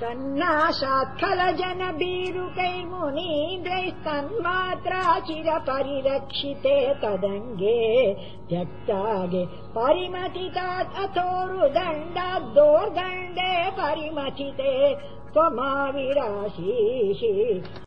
सन्नाशात्खलजनबीरुकैमुनीन्द्रैस्तन्मात्राचिरपरिरक्षिते तदङ्गे त्यक्तागे परिमथितात् अथोरुदण्डाद्दोर्दण्डे परिमथिते त्वमाविराशीः